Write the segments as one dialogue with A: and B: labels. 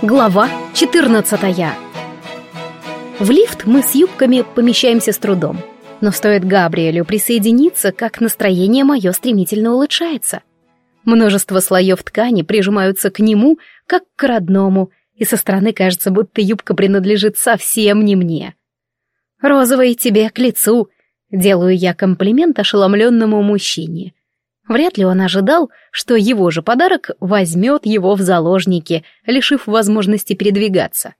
A: Глава 14 В лифт мы с юбками помещаемся с трудом. Но стоит Габриэлю присоединиться, как настроение мое стремительно улучшается. Множество слоев ткани прижимаются к нему, как к родному, и со стороны кажется, будто юбка принадлежит совсем не мне. «Розовый тебе к лицу», — делаю я комплимент ошеломленному мужчине. Вряд ли он ожидал, что его же подарок возьмет его в заложники, лишив возможности передвигаться.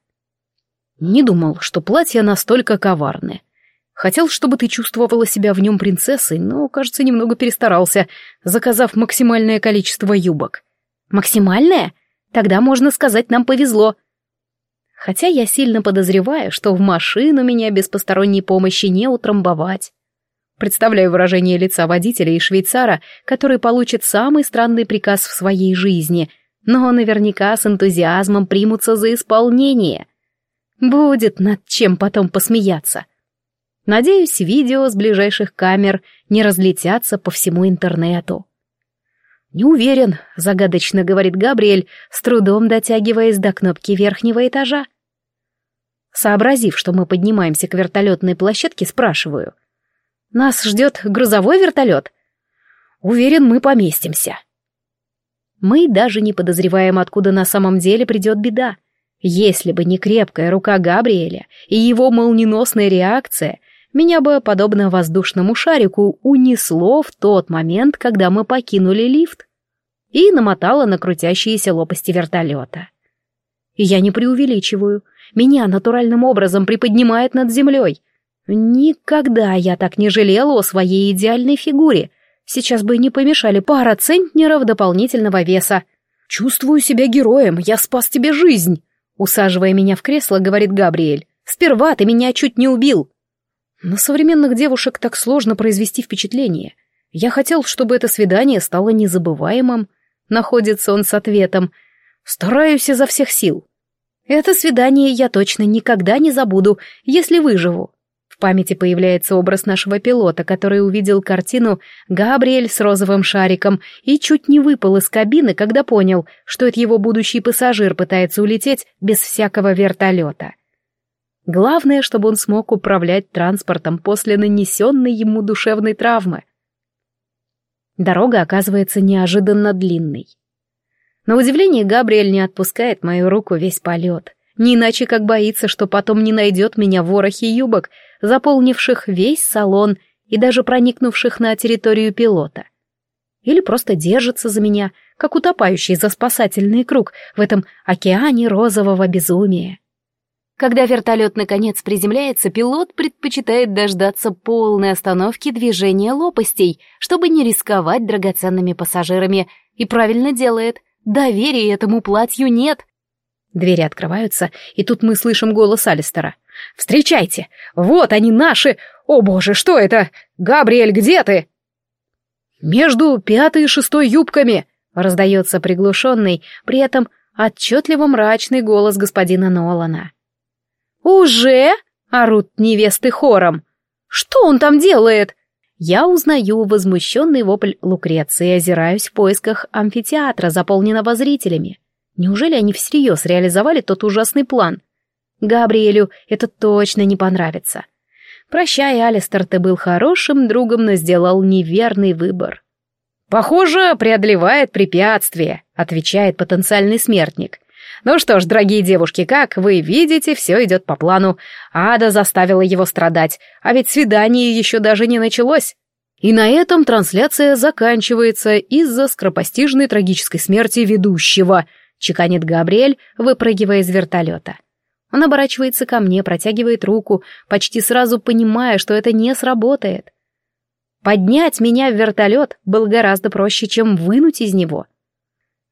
A: Не думал, что платье настолько коварное. Хотел, чтобы ты чувствовала себя в нем принцессой, но, кажется, немного перестарался, заказав максимальное количество юбок. Максимальное? Тогда, можно сказать, нам повезло. Хотя я сильно подозреваю, что в машину меня без посторонней помощи не утрамбовать. Представляю выражение лица водителя и швейцара, который получит самый странный приказ в своей жизни, но наверняка с энтузиазмом примутся за исполнение. Будет над чем потом посмеяться. Надеюсь, видео с ближайших камер не разлетятся по всему интернету. «Не уверен», — загадочно говорит Габриэль, с трудом дотягиваясь до кнопки верхнего этажа. Сообразив, что мы поднимаемся к вертолетной площадке, спрашиваю — нас ждет грузовой вертолет? Уверен, мы поместимся. Мы даже не подозреваем, откуда на самом деле придет беда. Если бы не крепкая рука Габриэля и его молниеносная реакция, меня бы, подобно воздушному шарику, унесло в тот момент, когда мы покинули лифт и намотало на крутящиеся лопасти вертолета. Я не преувеличиваю. Меня натуральным образом приподнимает над землей. Никогда я так не жалела о своей идеальной фигуре. Сейчас бы не помешали пара центнеров дополнительного веса. Чувствую себя героем, я спас тебе жизнь. Усаживая меня в кресло, говорит Габриэль. Сперва ты меня чуть не убил. На современных девушек так сложно произвести впечатление. Я хотел, чтобы это свидание стало незабываемым. Находится он с ответом. Стараюсь изо всех сил. Это свидание я точно никогда не забуду, если выживу. В памяти появляется образ нашего пилота, который увидел картину «Габриэль с розовым шариком» и чуть не выпал из кабины, когда понял, что это его будущий пассажир пытается улететь без всякого вертолета. Главное, чтобы он смог управлять транспортом после нанесенной ему душевной травмы. Дорога оказывается неожиданно длинной. На удивление Габриэль не отпускает мою руку весь полет. Не иначе как боится, что потом не найдет меня в ворохе юбок, заполнивших весь салон и даже проникнувших на территорию пилота. Или просто держится за меня, как утопающий за спасательный круг в этом океане розового безумия. Когда вертолет наконец приземляется, пилот предпочитает дождаться полной остановки движения лопастей, чтобы не рисковать драгоценными пассажирами, и правильно делает. Доверия этому платью нет. Двери открываются, и тут мы слышим голос Алистера. «Встречайте! Вот они наши! О боже, что это? Габриэль, где ты?» «Между пятой и шестой юбками!» — раздается приглушенный, при этом отчетливо мрачный голос господина Нолана. «Уже?» — орут невесты хором. «Что он там делает?» Я узнаю возмущенный вопль Лукреции и озираюсь в поисках амфитеатра, заполненного зрителями. Неужели они всерьез реализовали тот ужасный план? Габриэлю это точно не понравится. Прощай, Алистер, ты был хорошим другом, но сделал неверный выбор. «Похоже, преодолевает препятствие», — отвечает потенциальный смертник. «Ну что ж, дорогие девушки, как вы видите, все идет по плану. Ада заставила его страдать, а ведь свидание еще даже не началось». И на этом трансляция заканчивается из-за скоропостижной трагической смерти ведущего — чеканит Габриэль, выпрыгивая из вертолета. Он оборачивается ко мне, протягивает руку, почти сразу понимая, что это не сработает. Поднять меня в вертолет было гораздо проще, чем вынуть из него.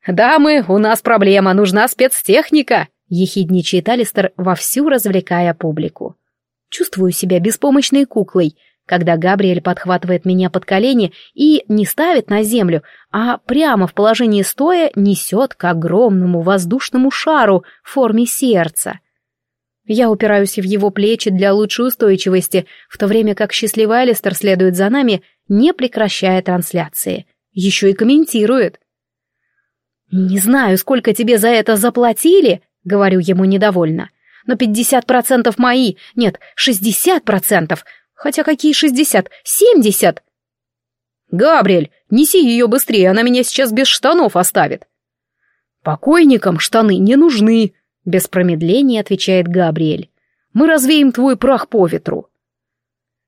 A: «Дамы, у нас проблема, нужна спецтехника!» — ехидничает Алистер, вовсю развлекая публику. Чувствую себя беспомощной куклой, когда Габриэль подхватывает меня под колени и не ставит на землю, а прямо в положении стоя несет к огромному воздушному шару в форме сердца. Я упираюсь в его плечи для лучшей устойчивости, в то время как счастливый Алистер следует за нами, не прекращая трансляции. Еще и комментирует. «Не знаю, сколько тебе за это заплатили», говорю ему недовольно. «Но пятьдесят процентов мои, нет, шестьдесят процентов, хотя какие шестьдесят, семьдесят!»
B: «Габриэль, неси ее быстрее, она меня сейчас без штанов оставит!» «Покойникам штаны не нужны», — без промедления отвечает Габриэль. «Мы развеем твой прах по ветру».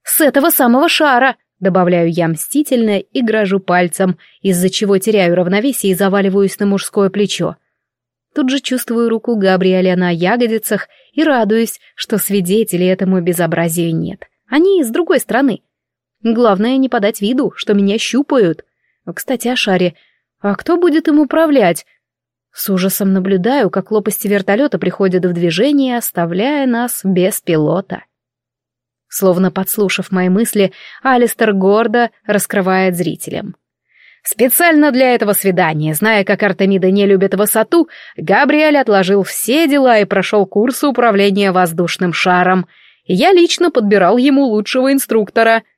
A: «С этого самого шара», — добавляю я мстительно и грожу пальцем, из-за чего теряю равновесие и заваливаюсь на мужское плечо. Тут же чувствую руку Габриэля на ягодицах и радуюсь, что свидетелей этому безобразию нет. Они с другой стороны. Главное не подать виду, что меня щупают. Кстати, о шаре. А кто будет им управлять? С ужасом наблюдаю, как лопасти вертолета приходят в движение, оставляя нас без пилота. Словно подслушав мои мысли, Алистер гордо раскрывает зрителям. Специально для этого свидания, зная, как Артемида не любит высоту, Габриэль отложил все дела и прошел курсы управления воздушным шаром. Я лично подбирал ему лучшего инструктора —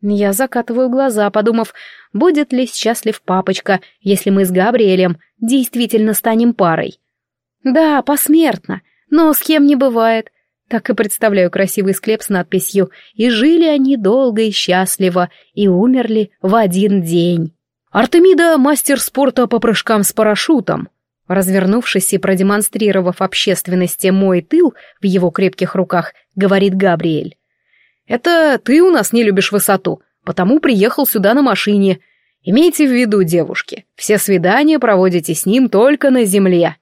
A: я закатываю глаза, подумав, будет ли счастлив папочка, если мы с Габриэлем действительно станем парой. Да, посмертно, но с кем не бывает. Так и представляю красивый склеп с надписью «И жили они долго и счастливо, и умерли в один день».
B: Артемида — мастер спорта по прыжкам с парашютом. Развернувшись и продемонстрировав общественности мой тыл в его крепких руках, говорит Габриэль. Это ты у нас не любишь высоту, потому приехал сюда на машине. Имейте в виду, девушки, все свидания проводите с ним только на земле».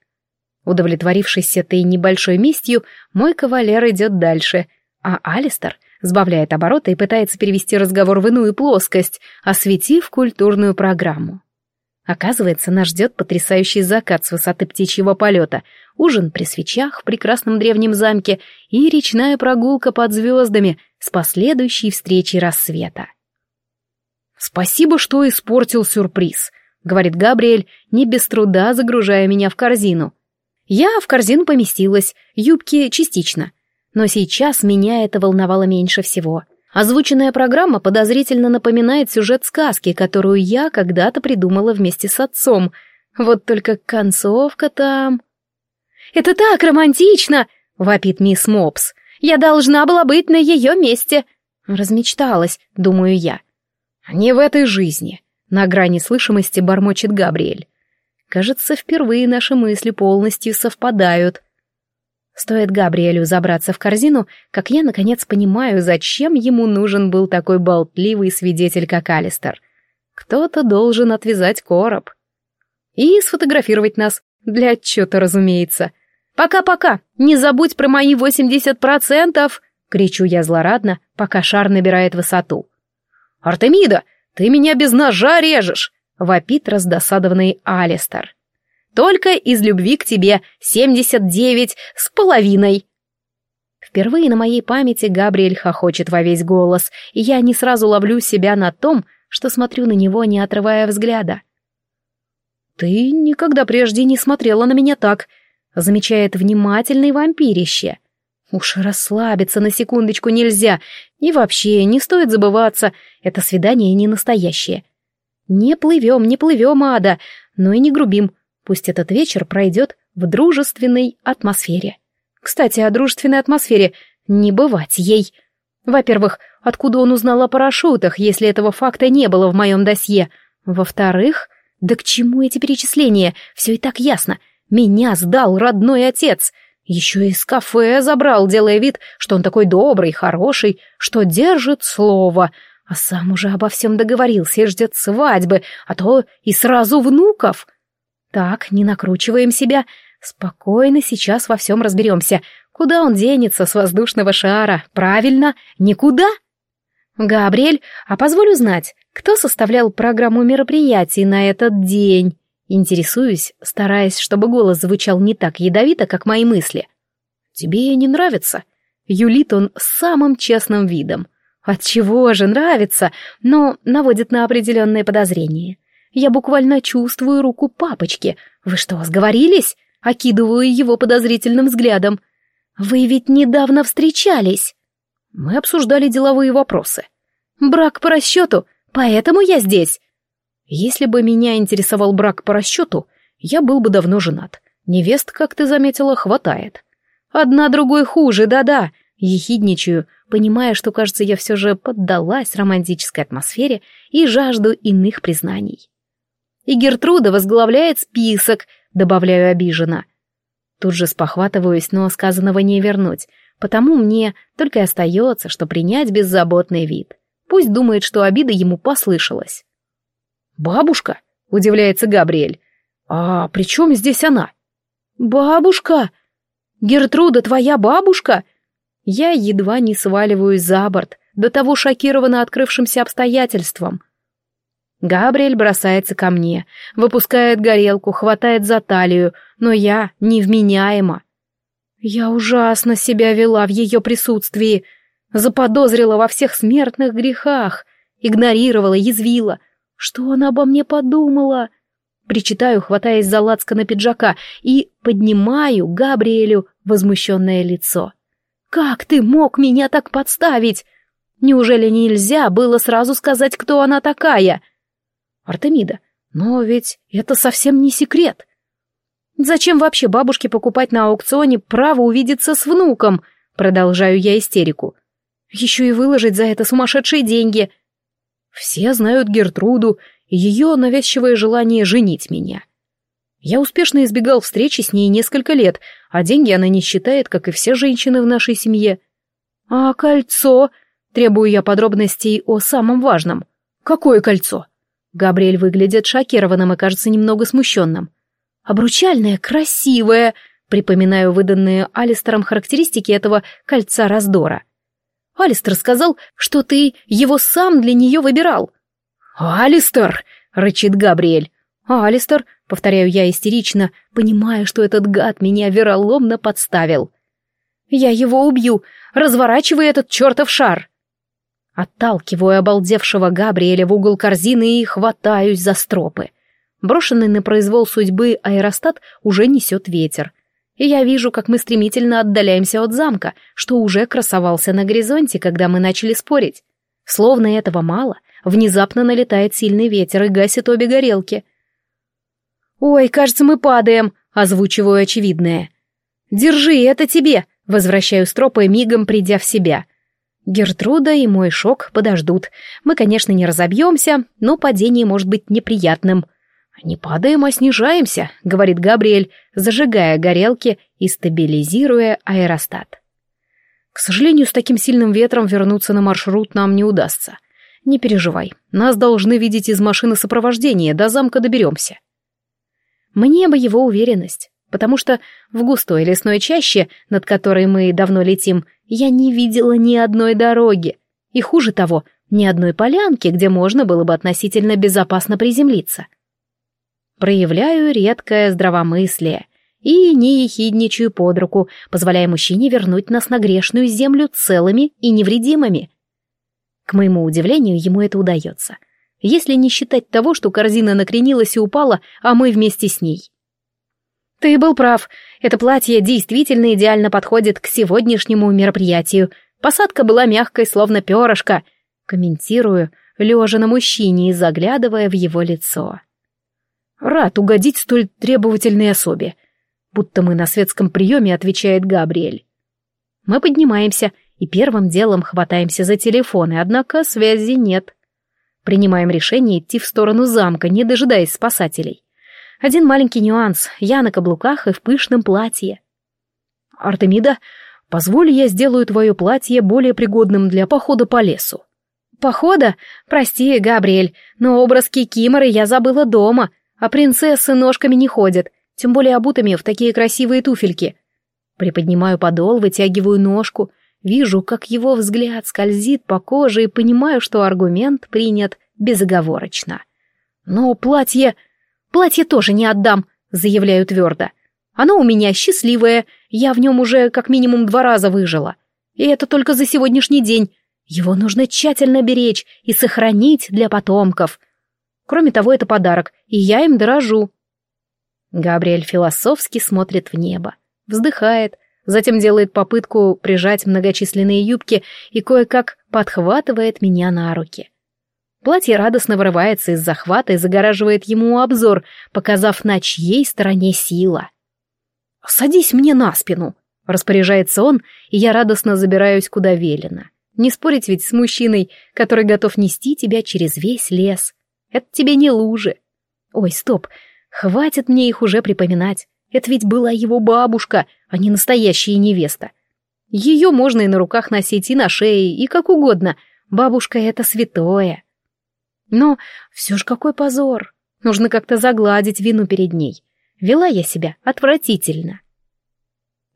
B: Удовлетворившись этой небольшой местью, мой кавалер идет дальше, а Алистер сбавляет обороты и пытается перевести разговор в иную плоскость, осветив культурную программу. Оказывается, нас ждет потрясающий закат с высоты птичьего полета, ужин при свечах в прекрасном древнем замке и речная прогулка под звездами с последующей встречей рассвета. «Спасибо, что испортил сюрприз», — говорит Габриэль, не без труда загружая меня в корзину. Я в корзину поместилась, юбки частично. Но сейчас меня это волновало меньше всего — Озвученная программа подозрительно напоминает сюжет сказки, которую я когда-то придумала вместе с отцом. Вот только концовка там... «Это так романтично!» — вопит мисс Мопс. «Я должна была быть на ее месте!» Размечталась, думаю я. «Не в этой жизни!» — на грани слышимости бормочет Габриэль. Кажется, впервые наши мысли полностью совпадают. Стоит Габриэлю забраться в корзину, как я, наконец, понимаю, зачем ему нужен был такой болтливый свидетель, как Алистер. Кто-то должен отвязать короб. И сфотографировать нас, для отчета, разумеется. «Пока-пока! Не забудь про мои восемьдесят процентов!» — кричу я злорадно, пока шар набирает высоту. «Артемида, ты меня без ножа режешь!» — вопит раздосадованный Алистер. Только из любви к тебе семьдесят девять с половиной. Впервые на моей памяти Габриэль хохочет во весь голос, и я не сразу ловлю себя на том, что смотрю на него, не отрывая взгляда. «Ты никогда прежде не смотрела на меня так», — замечает внимательный вампирище. Уж расслабиться на секундочку нельзя, и вообще не стоит забываться, это свидание не настоящее. Не плывем, не плывем, ада, но и не грубим, Пусть этот вечер пройдет в дружественной атмосфере. Кстати, о дружественной атмосфере не бывать ей. Во-первых, откуда он узнал о парашютах, если этого факта не было в моем досье? Во-вторых, да к чему эти перечисления? Все и так ясно. Меня сдал родной отец. Еще из кафе забрал, делая вид, что он такой добрый, хороший, что держит слово, а сам уже обо всем договорился и ждет свадьбы, а то и сразу внуков. Так, не накручиваем себя. Спокойно сейчас во всем разберемся. Куда он денется с воздушного шара? Правильно, никуда. Габриэль, а позволю знать, кто составлял программу мероприятий на этот день? Интересуюсь, стараясь, чтобы голос звучал не так ядовито, как мои мысли. Тебе не нравится? Юлит он самым честным видом. Отчего же нравится, но наводит на определенные подозрения. Я буквально чувствую руку папочки. Вы что, сговорились? Окидываю его подозрительным взглядом. Вы ведь недавно встречались. Мы обсуждали деловые вопросы. Брак по расчету, поэтому я здесь. Если бы меня интересовал брак по расчету, я был бы давно женат. Невест, как ты заметила, хватает. Одна другой хуже, да-да. Ехидничаю, понимая, что, кажется, я все же поддалась романтической атмосфере и жажду иных признаний. И Гертруда возглавляет список, добавляю обиженно. Тут же спохватываюсь, но сказанного не вернуть, потому мне только и остается, что принять беззаботный вид. Пусть думает, что обида ему послышалась. «Бабушка?» — удивляется Габриэль. «А при чем здесь она?» «Бабушка! Гертруда твоя бабушка?» Я едва не сваливаюсь за борт, до того шокирована открывшимся обстоятельством. Габриэль бросается ко мне, выпускает горелку, хватает за талию, но я невменяема. Я ужасно себя вела в ее присутствии, заподозрила во всех смертных грехах, игнорировала, язвила. Что она обо мне подумала? Причитаю, хватаясь за лацко на пиджака, и поднимаю Габриэлю возмущенное лицо. Как ты мог меня так подставить? Неужели нельзя было сразу сказать, кто она такая? Артемида, но ведь это совсем не секрет. Зачем вообще бабушке покупать на аукционе право увидеться с внуком? Продолжаю я истерику. Еще и выложить за это сумасшедшие деньги. Все знают Гертруду и ее навязчивое желание женить меня. Я успешно избегал встречи с ней несколько лет, а деньги она не считает, как и все женщины в нашей семье. А кольцо? Требую я подробностей о самом важном. Какое кольцо? Габриэль выглядит шокированным и кажется немного смущенным. Обручальное, красивое, припоминаю выданные Алистером характеристики этого кольца раздора. Алистер сказал, что ты его сам для нее выбирал. «Алистер!» — рычит Габриэль. «Алистер!» — повторяю я истерично, понимая, что этот гад меня вероломно подставил. «Я его убью! Разворачивай этот чертов шар!» Отталкиваю обалдевшего Габриэля в угол корзины и хватаюсь за стропы. Брошенный на произвол судьбы аэростат уже несет ветер. И я вижу, как мы стремительно отдаляемся от замка, что уже красовался на горизонте, когда мы начали спорить. Словно этого мало, внезапно налетает сильный ветер и гасит обе горелки — «Ой, кажется, мы падаем», — озвучиваю очевидное. «Держи, это тебе», — возвращаю стропы, мигом придя в себя. Гертруда и мой шок подождут. Мы, конечно, не разобьемся, но падение может быть неприятным. «Не падаем, а снижаемся», — говорит Габриэль, зажигая горелки и стабилизируя аэростат. К сожалению, с таким сильным ветром вернуться на маршрут нам не удастся. Не переживай, нас должны видеть из машины сопровождения, до замка доберемся. Мне бы его уверенность, потому что в густой лесной чаще, над которой мы давно летим, я не видела ни одной дороги. И хуже того, ни одной полянки, где можно было бы относительно безопасно приземлиться. Проявляю редкое здравомыслие и не ехидничаю под руку, позволяя мужчине вернуть нас на грешную землю целыми и невредимыми. К моему удивлению, ему это удается если не считать того, что корзина накренилась и упала, а мы вместе с ней. Ты был прав, это платье действительно идеально подходит к сегодняшнему мероприятию. Посадка была мягкой, словно перышко. Комментирую, лежа на мужчине и заглядывая в его лицо. Рад угодить столь требовательной особе. Будто мы на светском приеме, отвечает Габриэль. Мы поднимаемся и первым делом хватаемся за телефоны, однако связи нет. Принимаем решение идти в сторону замка, не дожидаясь спасателей. Один маленький нюанс. Я на каблуках и в пышном платье. Артемида, позволь я сделаю твое платье более пригодным для похода по лесу. Похода? Прости, Габриэль, но образ Кикиморы я забыла дома, а принцессы ножками не ходят, тем более обутыми в такие красивые туфельки. Приподнимаю подол, вытягиваю ножку, Вижу, как его взгляд скользит по коже и понимаю, что аргумент принят безоговорочно. Но платье... Платье тоже не отдам, заявляю твердо. Оно у меня счастливое, я в нем уже как минимум два раза выжила. И это только за сегодняшний день. Его нужно тщательно беречь и сохранить для потомков. Кроме того, это подарок, и я им дорожу. Габриэль философски смотрит в небо, вздыхает, затем делает попытку прижать многочисленные юбки и кое-как подхватывает меня на руки. Платье радостно вырывается из захвата и загораживает ему обзор, показав, на чьей стороне сила. «Садись мне на спину», — распоряжается он, и я радостно забираюсь куда велено. Не спорить ведь с мужчиной, который готов нести тебя через весь лес. Это тебе не лужи. Ой, стоп, хватит мне их уже припоминать. Это ведь была его бабушка, а не настоящая невеста. Ее можно и на руках носить, и на шее, и как угодно. Бабушка — это святое. Но все же какой позор. Нужно как-то загладить вину перед ней. Вела я себя отвратительно.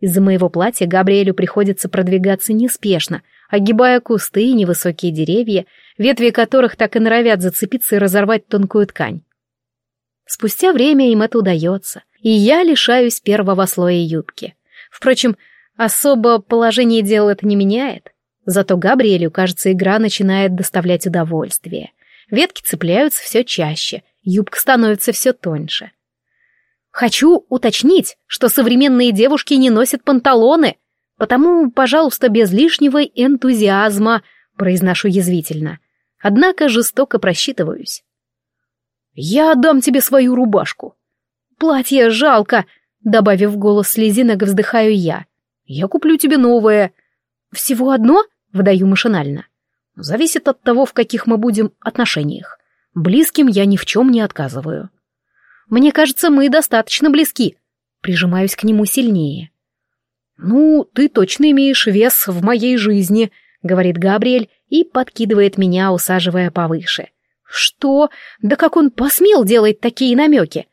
B: Из-за моего платья Габриэлю приходится продвигаться неспешно, огибая кусты и невысокие деревья, ветви которых так и норовят зацепиться и разорвать тонкую ткань. Спустя время им это удается, и я лишаюсь первого слоя юбки. Впрочем, особо положение дел это не меняет. Зато Габриэлю, кажется, игра начинает доставлять удовольствие. Ветки цепляются все чаще, юбка становится все тоньше. Хочу уточнить, что современные девушки не носят панталоны, потому, пожалуйста, без лишнего энтузиазма, произношу язвительно. Однако жестоко просчитываюсь. Я отдам тебе свою рубашку. Платье жалко, добавив голос слезинок, вздыхаю я. Я куплю тебе новое. Всего одно? Выдаю машинально. Зависит от того, в каких мы будем отношениях. Близким я ни в чем не отказываю. Мне кажется, мы достаточно близки. Прижимаюсь к нему сильнее. «Ну, ты точно имеешь вес в моей жизни», — говорит Габриэль и подкидывает меня, усаживая повыше. «Что? Да как он посмел делать такие намеки?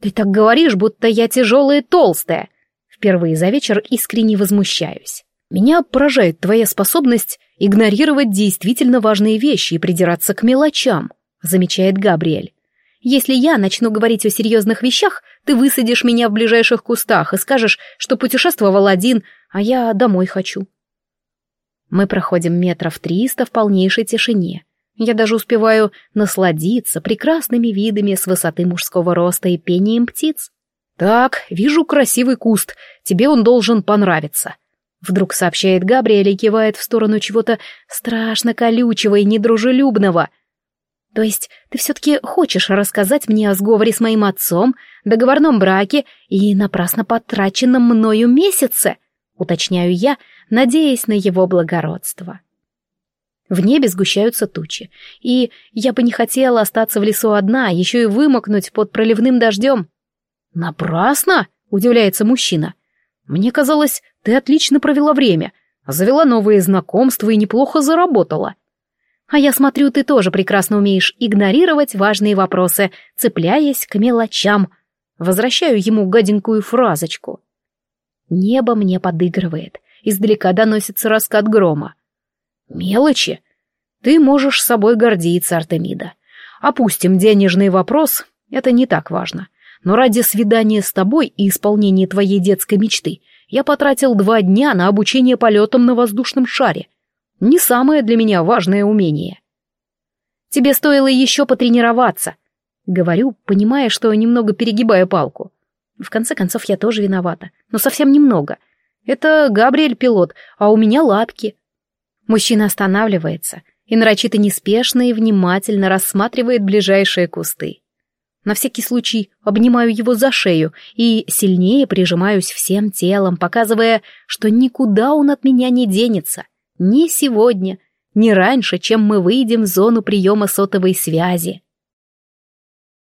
B: Ты так говоришь, будто я тяжелая и толстая». Впервые за вечер искренне возмущаюсь. Меня поражает твоя способность игнорировать действительно важные вещи и придираться к мелочам, замечает Габриэль. Если я начну говорить о серьезных вещах, ты высадишь меня в ближайших кустах и скажешь, что путешествовал один, а я домой хочу. Мы проходим метров триста в полнейшей тишине. Я даже успеваю насладиться прекрасными видами с высоты мужского роста и пением птиц. «Так, вижу красивый куст, тебе он должен понравиться», — вдруг сообщает Габриэль и кивает в сторону чего-то страшно колючего и недружелюбного — то есть ты все-таки хочешь рассказать мне о сговоре с моим отцом, договорном браке и напрасно потраченном мною месяце? Уточняю я, надеясь на его благородство. В небе сгущаются тучи, и я бы не хотела остаться в лесу одна, еще и вымокнуть под проливным дождем. «Напрасно?» — удивляется мужчина. «Мне казалось, ты отлично провела время, завела новые знакомства и неплохо заработала. А я смотрю, ты тоже прекрасно умеешь игнорировать важные вопросы, цепляясь к мелочам. Возвращаю ему гаденькую фразочку. Небо мне подыгрывает. Издалека доносится раскат грома. Мелочи? Ты можешь собой гордиться, Артемида. Опустим денежный вопрос, это не так важно. Но ради свидания с тобой и исполнения твоей детской мечты я потратил два дня на обучение полетам на воздушном шаре — не самое для меня важное умение. Тебе стоило еще потренироваться. Говорю, понимая, что немного перегибаю палку. В конце концов, я тоже виновата, но совсем немного. Это Габриэль пилот, а у меня лапки. Мужчина останавливается и нарочито неспешно и внимательно рассматривает ближайшие кусты. На всякий случай обнимаю его за шею и сильнее прижимаюсь всем телом, показывая, что никуда он от меня не денется. Не сегодня, не раньше, чем мы выйдем в зону приема сотовой связи.